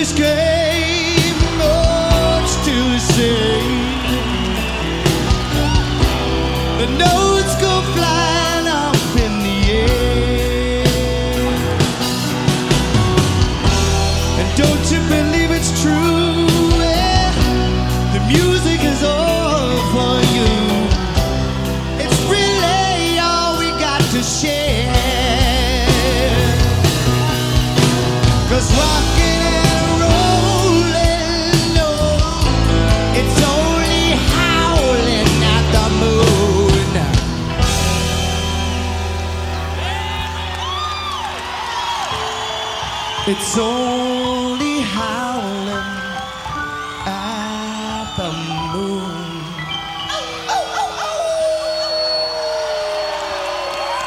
this game It's only howling.